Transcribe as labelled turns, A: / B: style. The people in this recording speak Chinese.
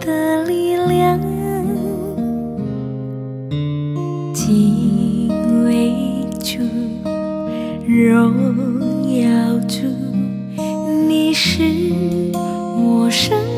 A: 的力量。情为主荣耀主你是我生。